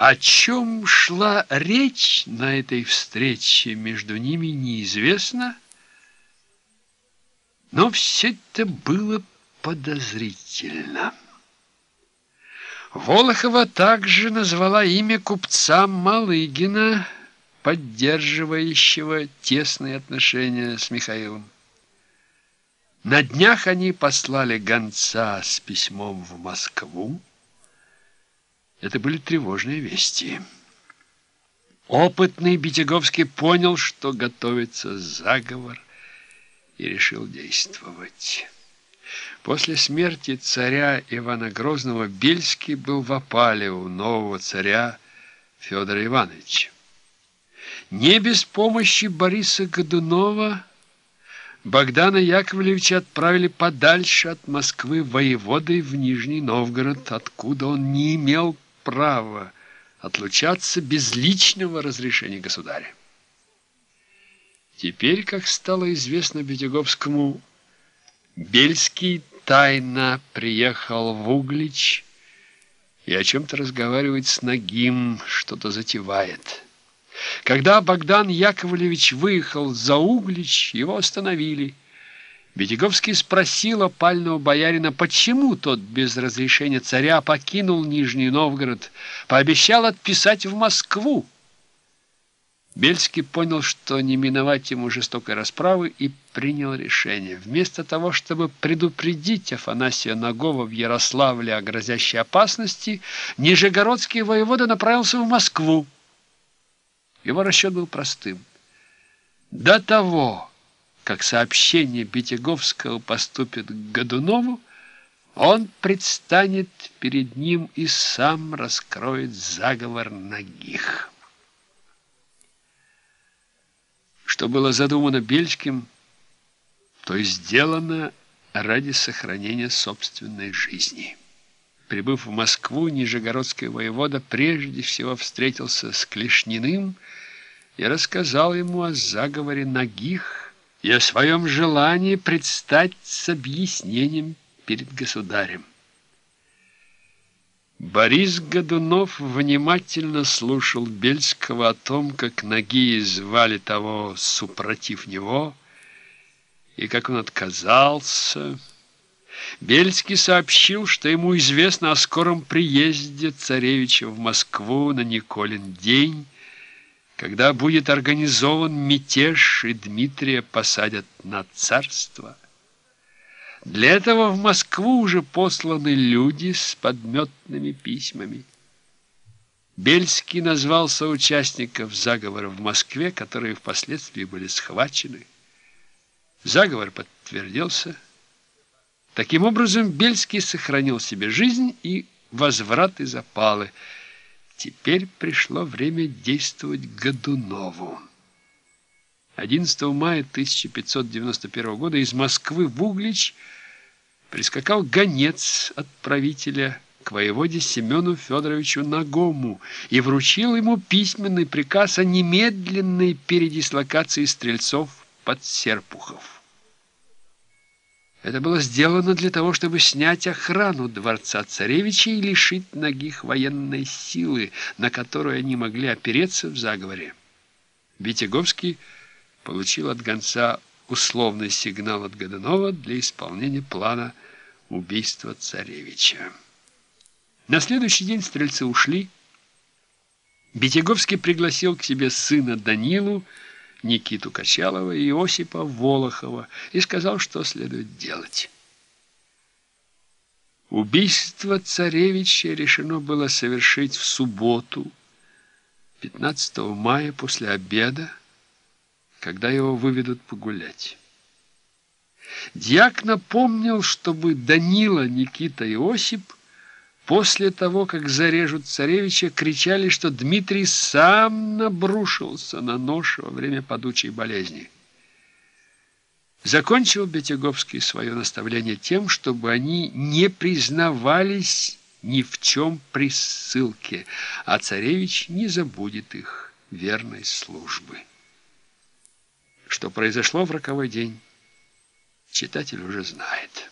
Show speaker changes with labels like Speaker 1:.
Speaker 1: О чем шла речь на этой встрече между ними, неизвестно, но все это было подозрительно. Волохова также назвала имя купца Малыгина, поддерживающего тесные отношения с Михаилом. На днях они послали гонца с письмом в Москву. Это были тревожные вести. Опытный Битяговский понял, что готовится заговор, и решил действовать. После смерти царя Ивана Грозного Бельский был в опале у нового царя Федора Ивановича. Не без помощи Бориса Годунова Богдана Яковлевича отправили подальше от Москвы воеводой в Нижний Новгород, откуда он не имел права отлучаться без личного разрешения государя. Теперь, как стало известно Бетяговскому, Бельский тайно приехал в Углич и о чем-то разговаривает с Нагим, что-то затевает. Когда Богдан Яковлевич выехал за Углич, его остановили. Бедяговский спросил опального боярина, почему тот без разрешения царя покинул Нижний Новгород, пообещал отписать в Москву. Бельский понял, что не миновать ему жестокой расправы, и принял решение. Вместо того, чтобы предупредить Афанасия Нагова в Ярославле о грозящей опасности, Нижегородский воевода направился в Москву. Его расчет был простым. До того, как сообщение Битяговского поступит к Годунову, он предстанет перед ним и сам раскроет заговор ногих. Что было задумано Бельским, то и сделано ради сохранения собственной жизни. Прибыв в Москву, Нижегородский воевода прежде всего встретился с Клешниным и рассказал ему о заговоре Нагих и о своем желании предстать с объяснением перед государем. Борис Годунов внимательно слушал Бельского о том, как ноги звали того супротив него, и как он отказался, Бельский сообщил, что ему известно о скором приезде царевича в Москву на Николин день, когда будет организован мятеж и Дмитрия посадят на царство. Для этого в Москву уже посланы люди с подметными письмами. Бельский назвал соучастников заговора в Москве, которые впоследствии были схвачены. Заговор подтвердился. Таким образом, Бельский сохранил себе жизнь и возврат из опалы. Теперь пришло время действовать Годунову. 11 мая 1591 года из Москвы в Углич прискакал гонец от правителя к воеводе Семену Федоровичу Нагому и вручил ему письменный приказ о немедленной передислокации стрельцов под Серпухов. Это было сделано для того, чтобы снять охрану дворца царевича и лишить ногих военной силы, на которую они могли опереться в заговоре. Витяговский получил от гонца условный сигнал от Годунова для исполнения плана убийства царевича. На следующий день стрельцы ушли. Битяговский пригласил к себе сына Данилу, Никиту Качалова и Осипа Волохова и сказал, что следует делать. Убийство царевича решено было совершить в субботу, 15 мая после обеда, когда его выведут погулять. Дьяк напомнил, чтобы Данила, Никита и Осип После того, как зарежут царевича, кричали, что Дмитрий сам набрушился на нож во время падучей болезни. Закончил Бетяговский свое наставление тем, чтобы они не признавались ни в чем при ссылке, а царевич не забудет их верной службы. Что произошло в роковой день, читатель уже знает.